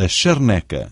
a charneca.